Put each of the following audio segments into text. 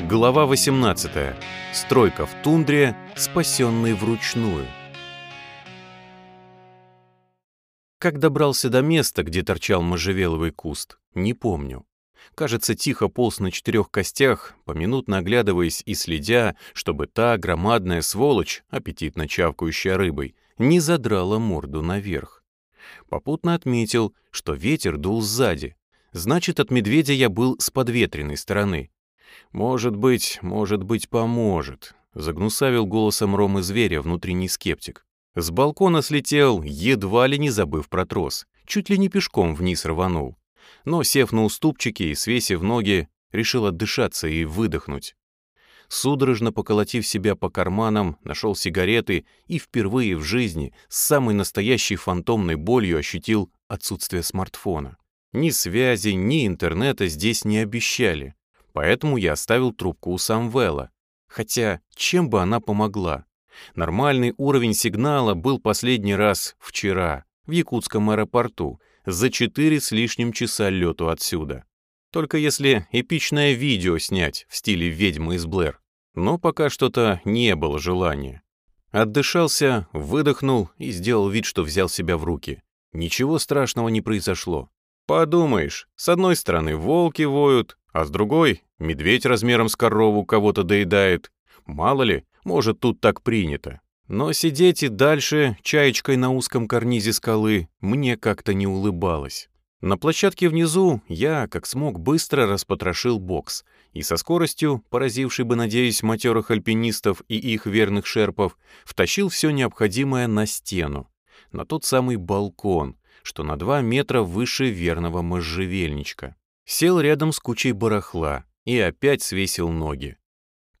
Глава 18. Стройка в тундре, спасенный вручную. Как добрался до места, где торчал можжевеловый куст, не помню. Кажется, тихо полз на четырех костях, поминутно оглядываясь и следя, чтобы та громадная сволочь, аппетитно чавкающая рыбой, не задрала морду наверх. Попутно отметил, что ветер дул сзади. Значит, от медведя я был с подветренной стороны. «Может быть, может быть, поможет», — загнусавил голосом Ромы зверя внутренний скептик. С балкона слетел, едва ли не забыв про трос. Чуть ли не пешком вниз рванул. Но, сев на уступчики и свесив ноги, решил отдышаться и выдохнуть. Судорожно поколотив себя по карманам, нашел сигареты и впервые в жизни с самой настоящей фантомной болью ощутил отсутствие смартфона. Ни связи, ни интернета здесь не обещали, поэтому я оставил трубку у Самвела. Хотя, чем бы она помогла? Нормальный уровень сигнала был последний раз вчера, в якутском аэропорту, за четыре с лишним часа лету отсюда. Только если эпичное видео снять в стиле «Ведьмы из Блэр». Но пока что-то не было желания. Отдышался, выдохнул и сделал вид, что взял себя в руки. Ничего страшного не произошло. Подумаешь, с одной стороны волки воют, а с другой медведь размером с корову кого-то доедает. Мало ли, может, тут так принято. Но сидеть и дальше чаечкой на узком карнизе скалы мне как-то не улыбалось. На площадке внизу я, как смог, быстро распотрошил бокс и со скоростью, поразившей бы, надеюсь, матерых альпинистов и их верных шерпов, втащил все необходимое на стену, на тот самый балкон, что на два метра выше верного можжевельничка. Сел рядом с кучей барахла и опять свесил ноги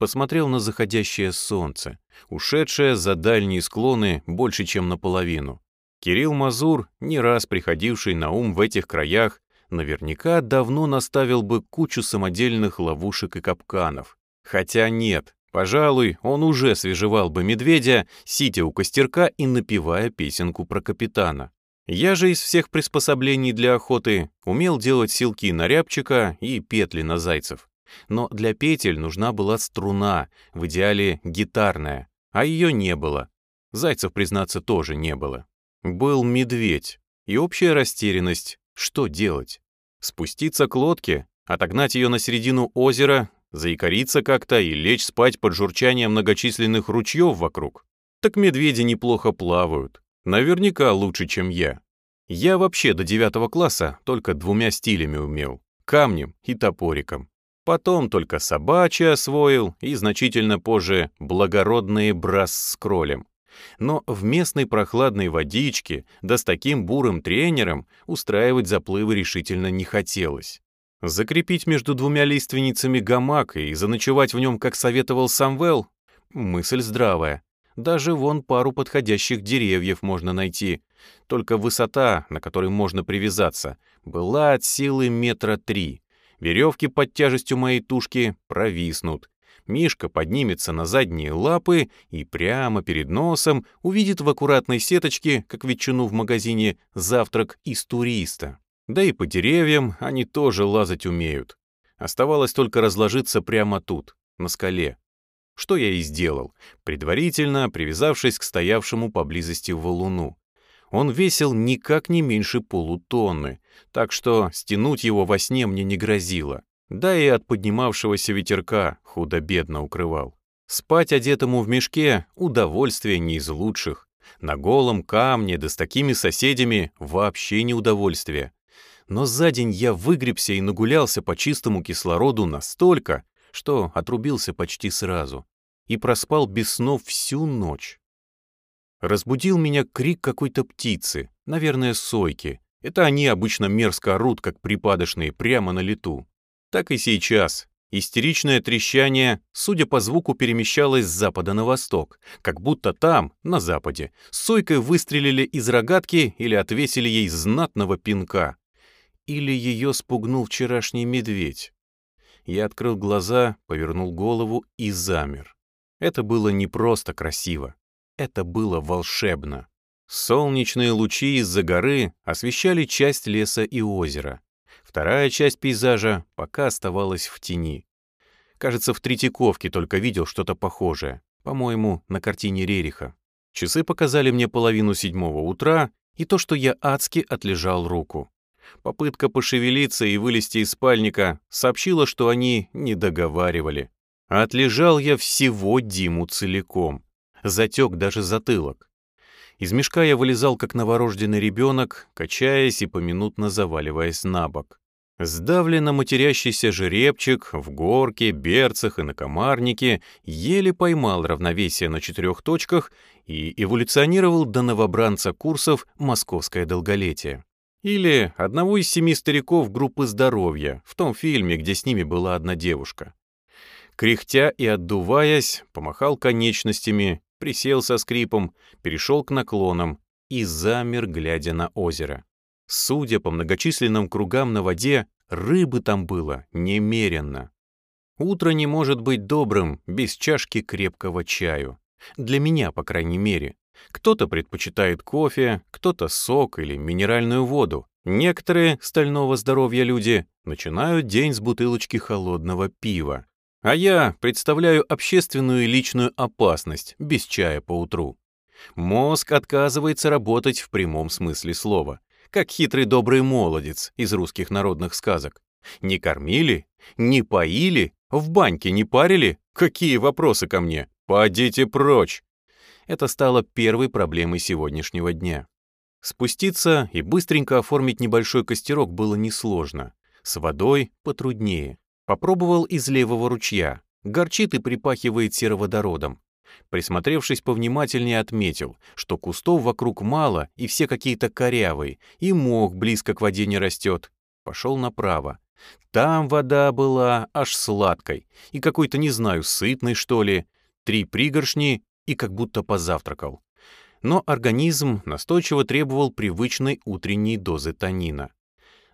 посмотрел на заходящее солнце, ушедшее за дальние склоны больше, чем наполовину. Кирилл Мазур, не раз приходивший на ум в этих краях, наверняка давно наставил бы кучу самодельных ловушек и капканов. Хотя нет, пожалуй, он уже свежевал бы медведя, сидя у костерка и напевая песенку про капитана. Я же из всех приспособлений для охоты умел делать силки на рябчика и петли на зайцев. Но для петель нужна была струна, в идеале гитарная, а ее не было. Зайцев, признаться, тоже не было. Был медведь и общая растерянность. Что делать? Спуститься к лодке, отогнать ее на середину озера, заикариться как-то и лечь спать под журчание многочисленных ручьев вокруг? Так медведи неплохо плавают. Наверняка лучше, чем я. Я вообще до девятого класса только двумя стилями умел — камнем и топориком. Потом только собачий освоил и значительно позже благородные брас с кролем. Но в местной прохладной водичке, да с таким бурым тренером, устраивать заплывы решительно не хотелось. Закрепить между двумя лиственницами гамак и заночевать в нем, как советовал Самвел, мысль здравая. Даже вон пару подходящих деревьев можно найти. Только высота, на которой можно привязаться, была от силы метра три. Веревки под тяжестью моей тушки провиснут. Мишка поднимется на задние лапы и прямо перед носом увидит в аккуратной сеточке, как ветчину в магазине, завтрак из туриста. Да и по деревьям они тоже лазать умеют. Оставалось только разложиться прямо тут, на скале. Что я и сделал, предварительно привязавшись к стоявшему поблизости валуну. Он весил никак не меньше полутонны, так что стянуть его во сне мне не грозило. Да и от поднимавшегося ветерка худо-бедно укрывал. Спать одетому в мешке — удовольствие не из лучших. На голом камне, да с такими соседями — вообще не удовольствие. Но за день я выгребся и нагулялся по чистому кислороду настолько, что отрубился почти сразу. И проспал без снов всю ночь. Разбудил меня крик какой-то птицы, наверное, сойки. Это они обычно мерзко орут, как припадочные, прямо на лету. Так и сейчас. Истеричное трещание, судя по звуку, перемещалось с запада на восток, как будто там, на западе, сойкой выстрелили из рогатки или отвесили ей знатного пинка. Или ее спугнул вчерашний медведь. Я открыл глаза, повернул голову и замер. Это было не просто красиво. Это было волшебно. Солнечные лучи из-за горы освещали часть леса и озера. Вторая часть пейзажа пока оставалась в тени. Кажется, в Третьяковке только видел что-то похожее. По-моему, на картине Рериха. Часы показали мне половину седьмого утра и то, что я адски отлежал руку. Попытка пошевелиться и вылезти из спальника сообщила, что они не договаривали. Отлежал я всего Диму целиком. Затек даже затылок. Из мешка я вылезал, как новорожденный ребенок, качаясь и поминутно заваливаясь на бок. Сдавленно матерящийся жеребчик в горке, берцах и на комарнике еле поймал равновесие на четырех точках и эволюционировал до новобранца курсов «Московское долголетие». Или одного из семи стариков группы «Здоровья» в том фильме, где с ними была одна девушка. Кряхтя и отдуваясь, помахал конечностями, присел со скрипом, перешел к наклонам и замер, глядя на озеро. Судя по многочисленным кругам на воде, рыбы там было немеренно. Утро не может быть добрым без чашки крепкого чаю. Для меня, по крайней мере. Кто-то предпочитает кофе, кто-то сок или минеральную воду. Некоторые стального здоровья люди начинают день с бутылочки холодного пива. А я представляю общественную и личную опасность без чая по утру. Мозг отказывается работать в прямом смысле слова как хитрый добрый молодец из русских народных сказок. Не кормили, не поили, в баньке не парили? Какие вопросы ко мне? Подите прочь! Это стало первой проблемой сегодняшнего дня. Спуститься и быстренько оформить небольшой костерок было несложно. С водой потруднее. Попробовал из левого ручья. Горчит и припахивает сероводородом. Присмотревшись повнимательнее, отметил, что кустов вокруг мало и все какие-то корявые, и мох близко к воде не растет. Пошел направо. Там вода была аж сладкой и какой-то, не знаю, сытной, что ли. Три пригоршни и как будто позавтракал. Но организм настойчиво требовал привычной утренней дозы танина.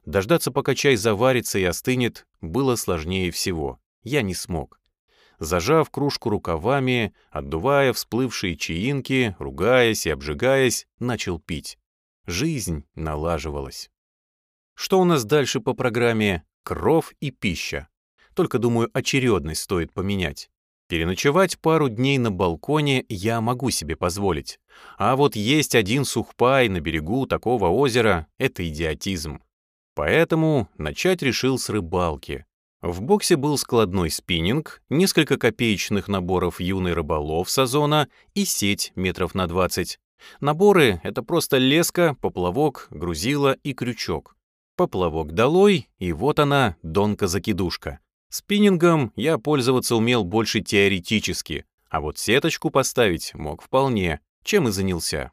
Дождаться, пока чай заварится и остынет, было сложнее всего. Я не смог зажав кружку рукавами, отдувая всплывшие чаинки, ругаясь и обжигаясь, начал пить. Жизнь налаживалась. Что у нас дальше по программе? Кров и пища. Только, думаю, очередность стоит поменять. Переночевать пару дней на балконе я могу себе позволить. А вот есть один сухпай на берегу такого озера — это идиотизм. Поэтому начать решил с рыбалки. В боксе был складной спиннинг, несколько копеечных наборов юный рыболов сазона и сеть метров на 20. Наборы — это просто леска, поплавок, грузило и крючок. Поплавок долой, и вот она, донка-закидушка. Спиннингом я пользоваться умел больше теоретически, а вот сеточку поставить мог вполне, чем и занялся.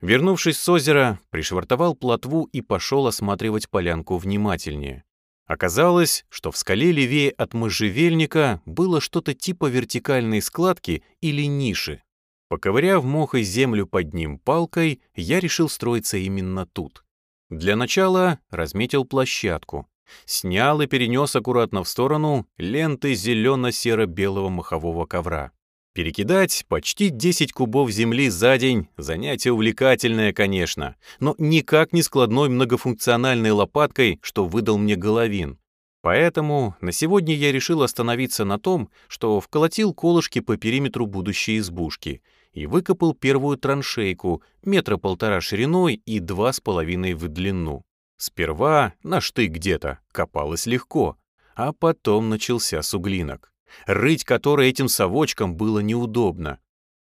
Вернувшись с озера, пришвартовал плотву и пошел осматривать полянку внимательнее. Оказалось, что в скале левее от можжевельника было что-то типа вертикальной складки или ниши. Поковыряв мох и землю под ним палкой, я решил строиться именно тут. Для начала разметил площадку. Снял и перенес аккуратно в сторону ленты зелено-серо-белого махового ковра. Перекидать почти 10 кубов земли за день — занятие увлекательное, конечно, но никак не складной многофункциональной лопаткой, что выдал мне Головин. Поэтому на сегодня я решил остановиться на том, что вколотил колышки по периметру будущей избушки и выкопал первую траншейку, метра полтора шириной и два с половиной в длину. Сперва на штык где-то копалось легко, а потом начался суглинок рыть который этим совочком было неудобно.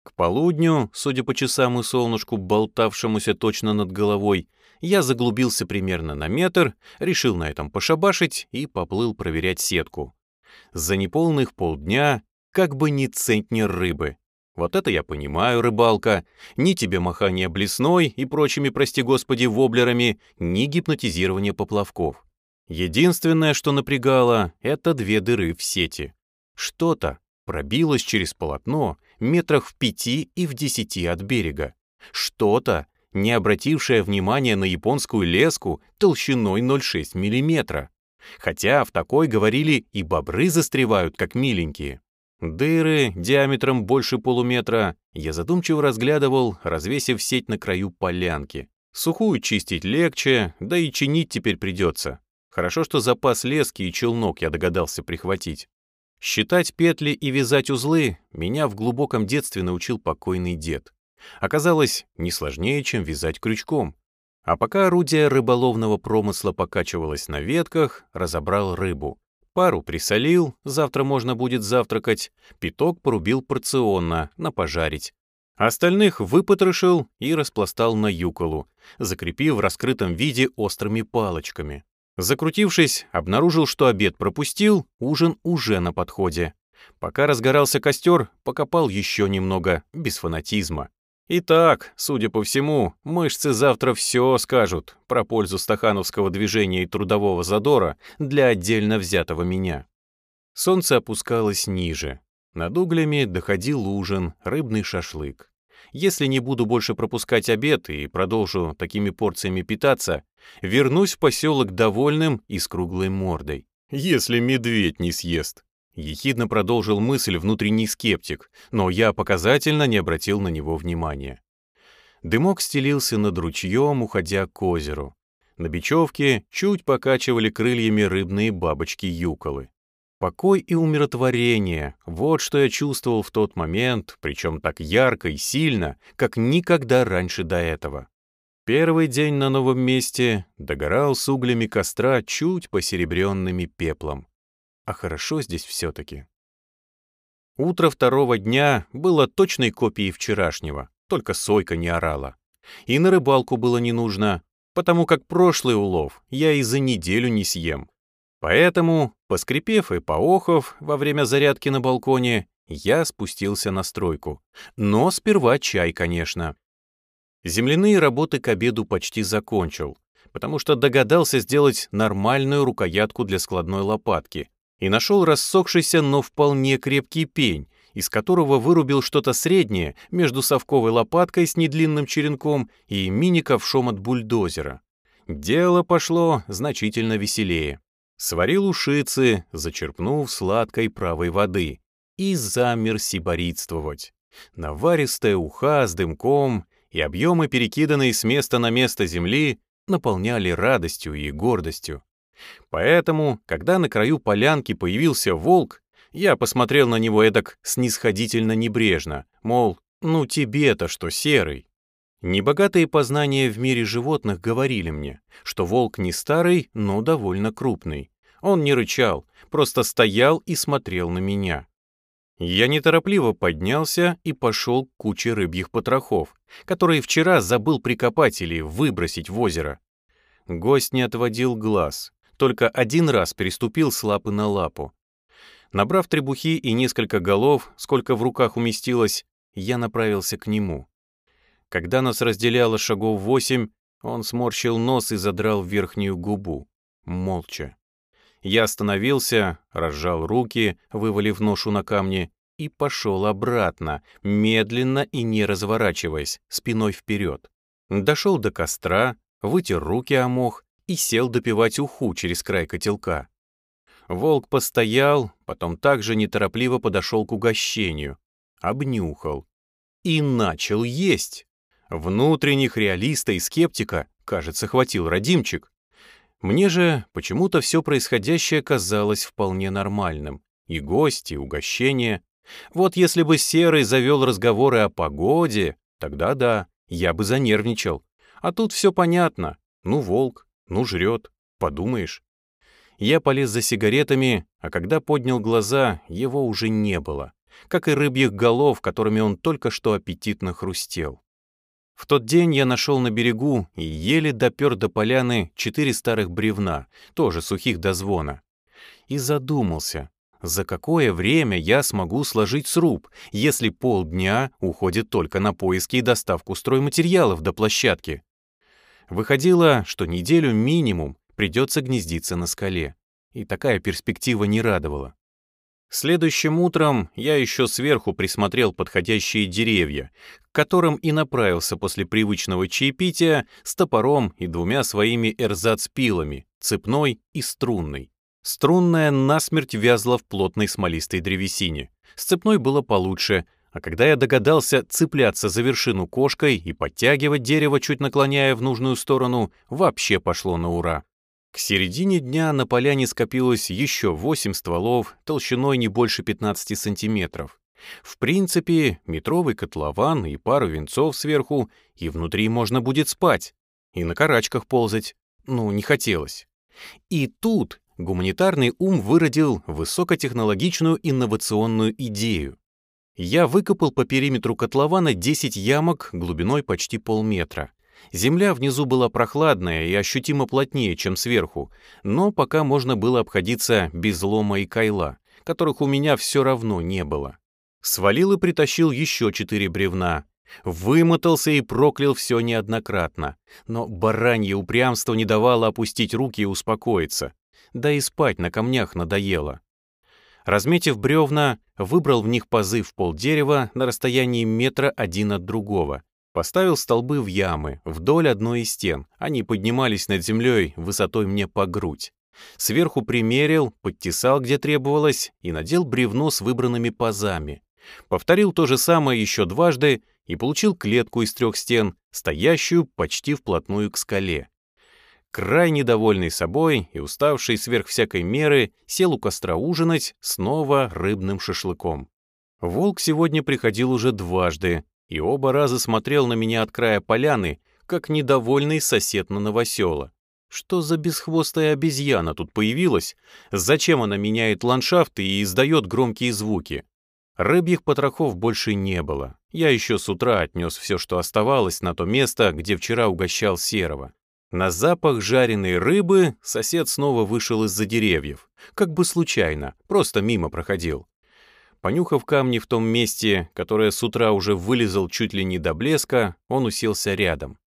К полудню, судя по часам и солнышку, болтавшемуся точно над головой, я заглубился примерно на метр, решил на этом пошабашить и поплыл проверять сетку. За неполных полдня как бы ни центнер рыбы. Вот это я понимаю, рыбалка. Ни тебе махание блесной и прочими, прости господи, воблерами, ни гипнотизирование поплавков. Единственное, что напрягало, это две дыры в сети. Что-то пробилось через полотно метрах в пяти и в десяти от берега. Что-то, не обратившее внимания на японскую леску толщиной 0,6 мм. Хотя в такой, говорили, и бобры застревают, как миленькие. Дыры диаметром больше полуметра я задумчиво разглядывал, развесив сеть на краю полянки. Сухую чистить легче, да и чинить теперь придется. Хорошо, что запас лески и челнок я догадался прихватить. Считать петли и вязать узлы меня в глубоком детстве научил покойный дед. Оказалось, не сложнее, чем вязать крючком. А пока орудие рыболовного промысла покачивалось на ветках, разобрал рыбу. Пару присолил, завтра можно будет завтракать, пяток порубил порционно, на пожарить. Остальных выпотрошил и распластал на юколу, закрепив в раскрытом виде острыми палочками. Закрутившись, обнаружил, что обед пропустил, ужин уже на подходе. Пока разгорался костер, покопал еще немного, без фанатизма. Итак, судя по всему, мышцы завтра все скажут про пользу стахановского движения и трудового задора для отдельно взятого меня. Солнце опускалось ниже. Над углями доходил ужин, рыбный шашлык. Если не буду больше пропускать обед и продолжу такими порциями питаться, вернусь в поселок довольным и с круглой мордой. Если медведь не съест. Ехидно продолжил мысль внутренний скептик, но я показательно не обратил на него внимания. Дымок стелился над ручьем, уходя к озеру. На бечевке чуть покачивали крыльями рыбные бабочки-юколы. Покой и умиротворение — вот что я чувствовал в тот момент, причем так ярко и сильно, как никогда раньше до этого. Первый день на новом месте догорал с углями костра чуть посеребренными пеплом. А хорошо здесь все-таки. Утро второго дня было точной копией вчерашнего, только сойка не орала. И на рыбалку было не нужно, потому как прошлый улов я и за неделю не съем, Поэтому, поскрипев и поохов во время зарядки на балконе, я спустился на стройку. Но сперва чай, конечно. Земляные работы к обеду почти закончил, потому что догадался сделать нормальную рукоятку для складной лопатки и нашел рассохшийся, но вполне крепкий пень, из которого вырубил что-то среднее между совковой лопаткой с недлинным черенком и мини-ковшом от бульдозера. Дело пошло значительно веселее. Сварил ушицы, зачерпнув сладкой правой воды, и замер сиборитствовать. Наваристая уха с дымком и объемы, перекиданные с места на место земли, наполняли радостью и гордостью. Поэтому, когда на краю полянки появился волк, я посмотрел на него эдак снисходительно небрежно, мол, ну тебе-то что серый. Небогатые познания в мире животных говорили мне, что волк не старый, но довольно крупный. Он не рычал, просто стоял и смотрел на меня. Я неторопливо поднялся и пошел к куче рыбьих потрохов, которые вчера забыл прикопать или выбросить в озеро. Гость не отводил глаз, только один раз переступил с лапы на лапу. Набрав требухи и несколько голов, сколько в руках уместилось, я направился к нему. Когда нас разделяло шагов восемь, он сморщил нос и задрал верхнюю губу. Молча. Я остановился, разжал руки, вывалив ношу на камни, и пошел обратно, медленно и не разворачиваясь, спиной вперед. Дошел до костра, вытер руки о мох и сел допивать уху через край котелка. Волк постоял, потом также неторопливо подошел к угощению, обнюхал и начал есть. Внутренних реалиста и скептика, кажется, хватил родимчик. Мне же почему-то все происходящее казалось вполне нормальным. И гости, и угощения. Вот если бы Серый завел разговоры о погоде, тогда да, я бы занервничал. А тут все понятно. Ну, волк, ну, жрет, подумаешь. Я полез за сигаретами, а когда поднял глаза, его уже не было, как и рыбьих голов, которыми он только что аппетитно хрустел. В тот день я нашел на берегу и еле допер до поляны четыре старых бревна, тоже сухих до звона. И задумался, за какое время я смогу сложить сруб, если полдня уходит только на поиски и доставку стройматериалов до площадки. Выходило, что неделю минимум придется гнездиться на скале. И такая перспектива не радовала. Следующим утром я еще сверху присмотрел подходящие деревья, к которым и направился после привычного чаепития с топором и двумя своими эрзац-пилами, цепной и струнной. Струнная насмерть вязла в плотной смолистой древесине. С цепной было получше, а когда я догадался цепляться за вершину кошкой и подтягивать дерево, чуть наклоняя в нужную сторону, вообще пошло на ура. К середине дня на поляне скопилось еще восемь стволов толщиной не больше 15 сантиметров. В принципе, метровый котлован и пару венцов сверху, и внутри можно будет спать, и на карачках ползать. Ну, не хотелось. И тут гуманитарный ум выродил высокотехнологичную инновационную идею. Я выкопал по периметру котлована 10 ямок глубиной почти полметра. Земля внизу была прохладная и ощутимо плотнее, чем сверху, но пока можно было обходиться без лома и кайла, которых у меня все равно не было. Свалил и притащил еще четыре бревна. Вымотался и проклял все неоднократно, но баранье упрямство не давало опустить руки и успокоиться. Да и спать на камнях надоело. Разметив бревна, выбрал в них пазы в полдерева на расстоянии метра один от другого. Поставил столбы в ямы, вдоль одной из стен. Они поднимались над землей высотой мне по грудь. Сверху примерил, подтесал, где требовалось, и надел бревно с выбранными пазами. Повторил то же самое еще дважды и получил клетку из трех стен, стоящую почти вплотную к скале. Крайне довольный собой и уставший сверх всякой меры, сел у костра ужинать снова рыбным шашлыком. Волк сегодня приходил уже дважды, и оба раза смотрел на меня от края поляны, как недовольный сосед на новосела. Что за бесхвостая обезьяна тут появилась? Зачем она меняет ландшафт и издает громкие звуки? Рыбьих потрохов больше не было. Я еще с утра отнес все, что оставалось, на то место, где вчера угощал серого. На запах жареной рыбы сосед снова вышел из-за деревьев. Как бы случайно, просто мимо проходил. Понюхав камни в том месте, которое с утра уже вылезал чуть ли не до блеска, он уселся рядом.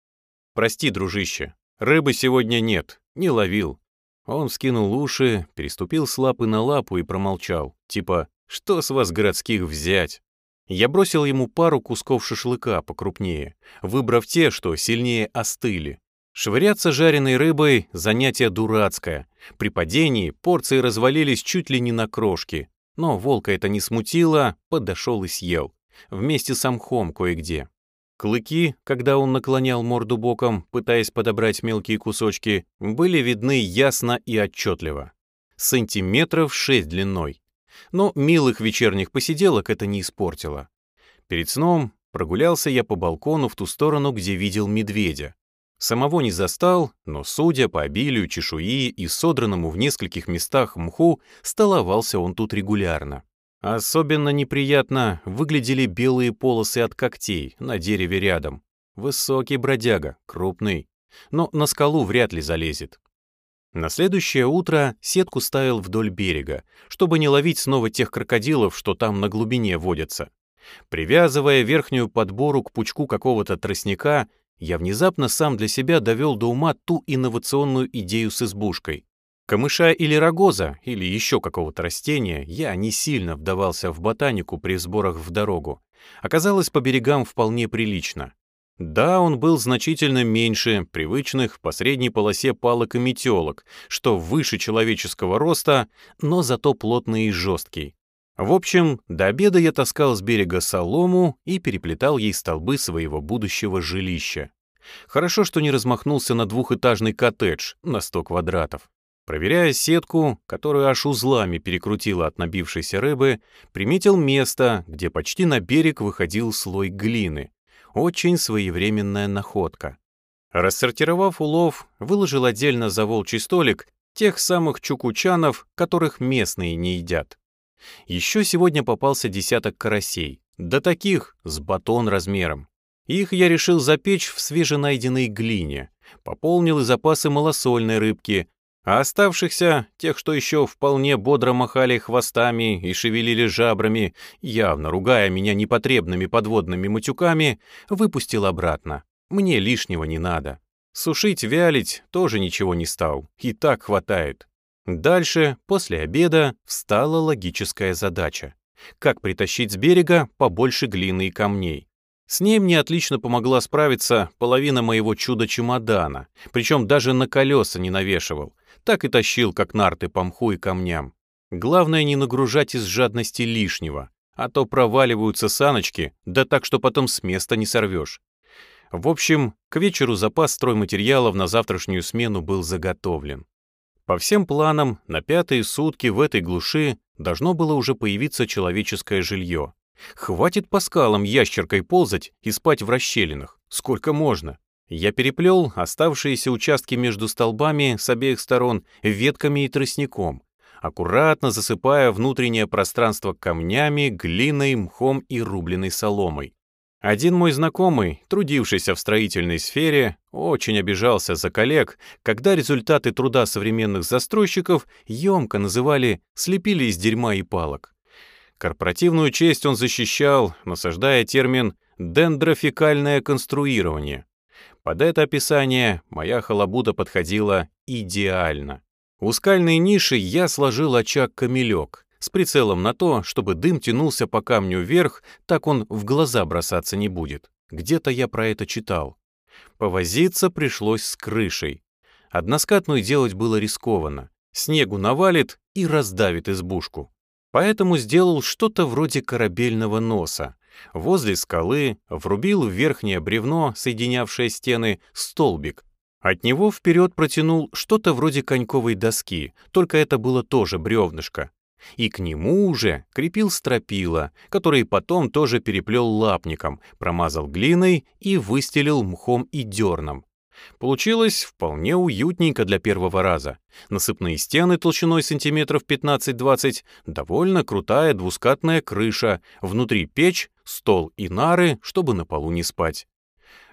«Прости, дружище, рыбы сегодня нет, не ловил». Он вскинул уши, переступил с лапы на лапу и промолчал, типа «Что с вас, городских, взять?» Я бросил ему пару кусков шашлыка покрупнее, выбрав те, что сильнее остыли, Швыряться жареной рыбой — занятие дурацкое. При падении порции развалились чуть ли не на крошки. Но волка это не смутило, подошел и съел. Вместе с мхом кое-где. Клыки, когда он наклонял морду боком, пытаясь подобрать мелкие кусочки, были видны ясно и отчетливо. Сантиметров шесть длиной. Но милых вечерних посиделок это не испортило. Перед сном прогулялся я по балкону в ту сторону, где видел медведя. Самого не застал, но, судя по обилию чешуи и содранному в нескольких местах мху, столовался он тут регулярно. Особенно неприятно выглядели белые полосы от когтей на дереве рядом. Высокий бродяга, крупный. Но на скалу вряд ли залезет. На следующее утро сетку ставил вдоль берега, чтобы не ловить снова тех крокодилов, что там на глубине водятся. Привязывая верхнюю подбору к пучку какого-то тростника, я внезапно сам для себя довел до ума ту инновационную идею с избушкой. Камыша или рогоза, или еще какого-то растения, я не сильно вдавался в ботанику при сборах в дорогу. Оказалось, по берегам вполне прилично. Да, он был значительно меньше привычных по средней полосе палок и метелок, что выше человеческого роста, но зато плотный и жесткий. В общем, до обеда я таскал с берега солому и переплетал ей столбы своего будущего жилища. Хорошо, что не размахнулся на двухэтажный коттедж на 100 квадратов. Проверяя сетку, которую аж узлами перекрутила от набившейся рыбы, приметил место, где почти на берег выходил слой глины. Очень своевременная находка. Рассортировав улов, выложил отдельно за волчий столик тех самых чукучанов, которых местные не едят. Еще сегодня попался десяток карасей, да таких, с батон размером. Их я решил запечь в свеженайденной глине, пополнил и запасы малосольной рыбки, а оставшихся, тех, что еще вполне бодро махали хвостами и шевелили жабрами, явно ругая меня непотребными подводными матюками, выпустил обратно. Мне лишнего не надо. Сушить, вялить тоже ничего не стал, и так хватает. Дальше, после обеда, встала логическая задача. Как притащить с берега побольше глины и камней? С ней мне отлично помогла справиться половина моего чуда-чемодана, причем даже на колеса не навешивал, так и тащил, как нарты по мху и камням. Главное не нагружать из жадности лишнего, а то проваливаются саночки, да так, что потом с места не сорвешь. В общем, к вечеру запас стройматериалов на завтрашнюю смену был заготовлен. По всем планам, на пятые сутки в этой глуши должно было уже появиться человеческое жилье. Хватит по скалам ящеркой ползать и спать в расщелинах. Сколько можно? Я переплел оставшиеся участки между столбами с обеих сторон ветками и тростником, аккуратно засыпая внутреннее пространство камнями, глиной, мхом и рубленой соломой. Один мой знакомый, трудившийся в строительной сфере, очень обижался за коллег, когда результаты труда современных застройщиков емко называли «слепили из дерьма и палок». Корпоративную честь он защищал, насаждая термин «дендрофикальное конструирование». Под это описание моя халабуда подходила идеально. У скальной ниши я сложил очаг-камелек с прицелом на то, чтобы дым тянулся по камню вверх, так он в глаза бросаться не будет. Где-то я про это читал. Повозиться пришлось с крышей. Односкатную делать было рискованно. Снегу навалит и раздавит избушку. Поэтому сделал что-то вроде корабельного носа. Возле скалы врубил в верхнее бревно, соединявшее стены, столбик, от него вперед протянул что-то вроде коньковой доски, только это было тоже бревнышко. И к нему уже крепил стропила, который потом тоже переплел лапником, промазал глиной и выстелил мхом и дерном. Получилось вполне уютненько для первого раза. Насыпные стены толщиной сантиметров 15-20, довольно крутая двускатная крыша, внутри печь, стол и нары, чтобы на полу не спать.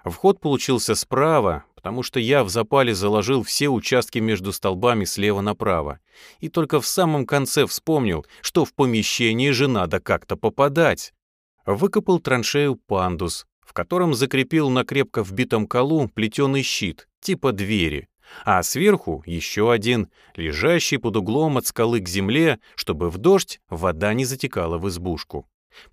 Вход получился справа, потому что я в запале заложил все участки между столбами слева направо, и только в самом конце вспомнил, что в помещении же надо как-то попадать. Выкопал траншею пандус, в котором закрепил на крепко вбитом колу плетеный щит, типа двери, а сверху еще один, лежащий под углом от скалы к земле, чтобы в дождь вода не затекала в избушку.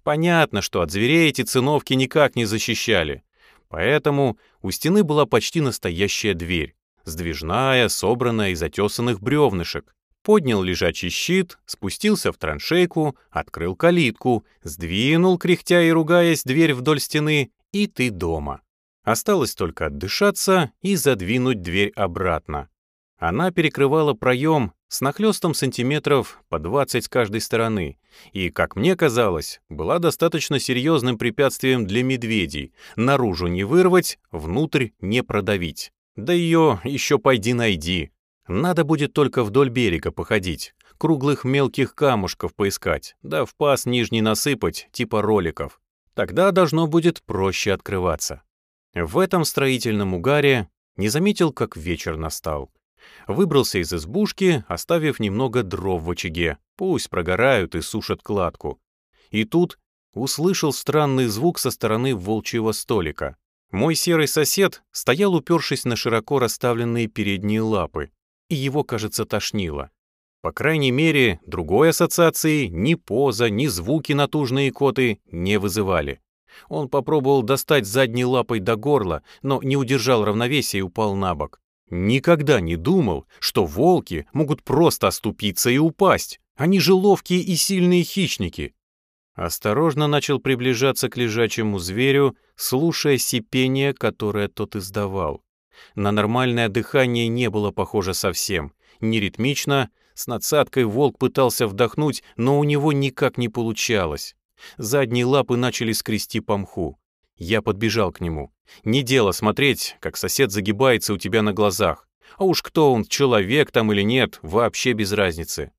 Понятно, что от зверей эти циновки никак не защищали, Поэтому у стены была почти настоящая дверь, сдвижная, собранная из отесанных бревнышек. Поднял лежачий щит, спустился в траншейку, открыл калитку, сдвинул, кряхтя и ругаясь, дверь вдоль стены, и ты дома. Осталось только отдышаться и задвинуть дверь обратно. Она перекрывала проем с нахлестом сантиметров по 20 с каждой стороны, и, как мне казалось, была достаточно серьезным препятствием для медведей, наружу не вырвать, внутрь не продавить. Да ее еще пойди найди. Надо будет только вдоль берега походить, круглых мелких камушков поискать, да в паз нижний насыпать, типа роликов. Тогда должно будет проще открываться. В этом строительном угаре не заметил, как вечер настал. Выбрался из избушки, оставив немного дров в очаге. Пусть прогорают и сушат кладку. И тут услышал странный звук со стороны волчьего столика. Мой серый сосед стоял, упершись на широко расставленные передние лапы, и его, кажется, тошнило. По крайней мере, другой ассоциации ни поза, ни звуки натужные коты не вызывали. Он попробовал достать задней лапой до горла, но не удержал равновесия и упал на бок. Никогда не думал, что волки могут просто оступиться и упасть. Они же ловкие и сильные хищники. Осторожно начал приближаться к лежачему зверю, слушая сипение, которое тот издавал. На нормальное дыхание не было похоже совсем. Не ритмично, с надсадкой волк пытался вдохнуть, но у него никак не получалось. Задние лапы начали скрести по мху. Я подбежал к нему. Не дело смотреть, как сосед загибается у тебя на глазах. А уж кто он, человек там или нет, вообще без разницы.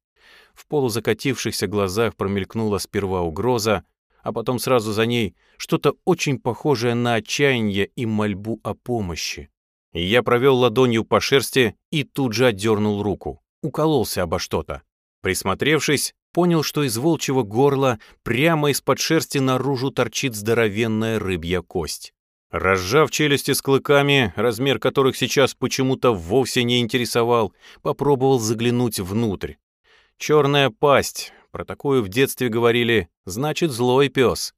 В полузакатившихся глазах промелькнула сперва угроза, а потом сразу за ней что-то очень похожее на отчаяние и мольбу о помощи. Я провел ладонью по шерсти и тут же отдернул руку. Укололся обо что-то. Присмотревшись, понял, что из волчьего горла прямо из-под шерсти наружу торчит здоровенная рыбья кость. Разжав челюсти с клыками, размер которых сейчас почему-то вовсе не интересовал, попробовал заглянуть внутрь. Черная пасть, про такую в детстве говорили, значит злой пес.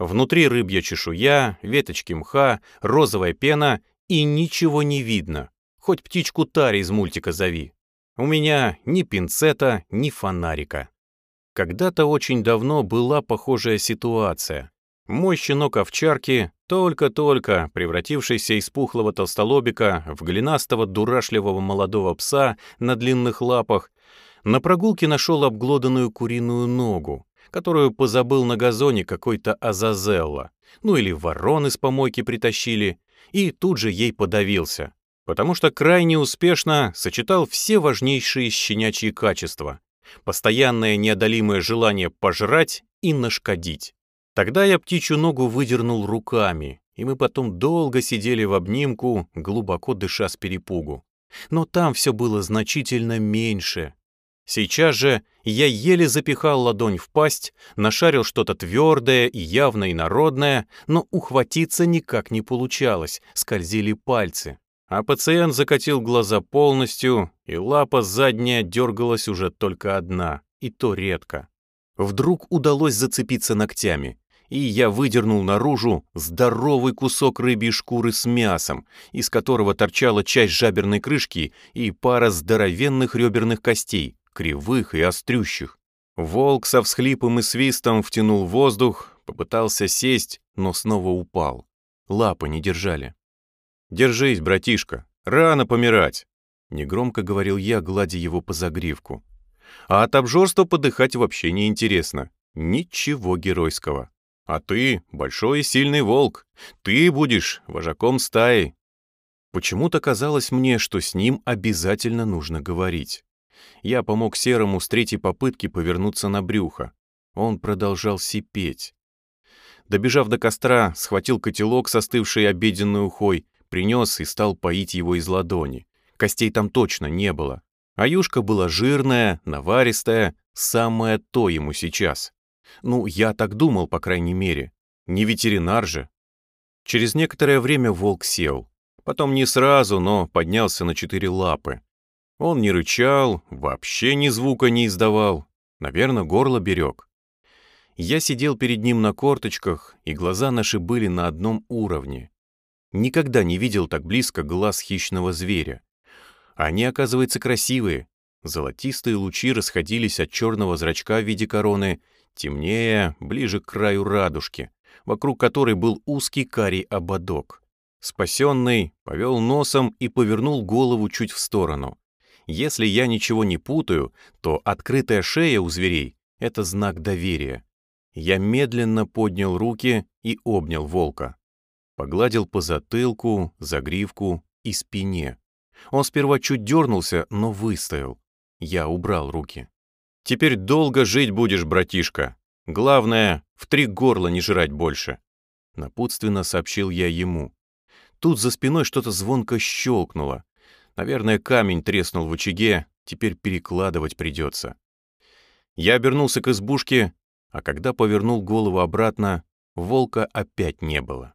Внутри рыбья чешуя, веточки мха, розовая пена и ничего не видно. Хоть птичку Тари из мультика зови. У меня ни пинцета, ни фонарика. Когда-то очень давно была похожая ситуация. Мой щенок овчарки, только-только превратившийся из пухлого толстолобика в глинастого дурашливого молодого пса на длинных лапах, на прогулке нашел обглоданную куриную ногу, которую позабыл на газоне какой-то Азазелла, ну или вороны с помойки притащили, и тут же ей подавился, потому что крайне успешно сочетал все важнейшие щенячьи качества, постоянное неодолимое желание пожрать и нашкодить. Тогда я птичью ногу выдернул руками, и мы потом долго сидели в обнимку, глубоко дыша с перепугу. Но там все было значительно меньше, Сейчас же я еле запихал ладонь в пасть, нашарил что-то твердое и явно инородное, но ухватиться никак не получалось, скользили пальцы. А пациент закатил глаза полностью, и лапа задняя дергалась уже только одна, и то редко. Вдруг удалось зацепиться ногтями, и я выдернул наружу здоровый кусок рыбьей шкуры с мясом, из которого торчала часть жаберной крышки и пара здоровенных реберных костей, кривых и острющих. Волк со всхлипом и свистом втянул воздух, попытался сесть, но снова упал. Лапы не держали. «Держись, братишка, рано помирать!» Негромко говорил я, гладя его по загривку. «А от обжорства подыхать вообще не интересно. Ничего геройского. А ты — большой и сильный волк. Ты будешь вожаком стаи». Почему-то казалось мне, что с ним обязательно нужно говорить. Я помог Серому с третьей попытки повернуться на брюхо. Он продолжал сипеть. Добежав до костра, схватил котелок с остывшей обеденной ухой, принес и стал поить его из ладони. Костей там точно не было. А юшка была жирная, наваристая, самое то ему сейчас. Ну, я так думал, по крайней мере. Не ветеринар же. Через некоторое время волк сел. Потом не сразу, но поднялся на четыре лапы. Он не рычал, вообще ни звука не издавал. Наверное, горло берег. Я сидел перед ним на корточках, и глаза наши были на одном уровне. Никогда не видел так близко глаз хищного зверя. Они, оказывается, красивые. Золотистые лучи расходились от черного зрачка в виде короны, темнее, ближе к краю радужки, вокруг которой был узкий карий ободок. Спасенный повел носом и повернул голову чуть в сторону. Если я ничего не путаю, то открытая шея у зверей — это знак доверия. Я медленно поднял руки и обнял волка. Погладил по затылку, загривку и спине. Он сперва чуть дернулся, но выстоял. Я убрал руки. «Теперь долго жить будешь, братишка. Главное, в три горла не жрать больше», — напутственно сообщил я ему. Тут за спиной что-то звонко щелкнуло. Наверное, камень треснул в очаге, теперь перекладывать придется. Я обернулся к избушке, а когда повернул голову обратно, волка опять не было.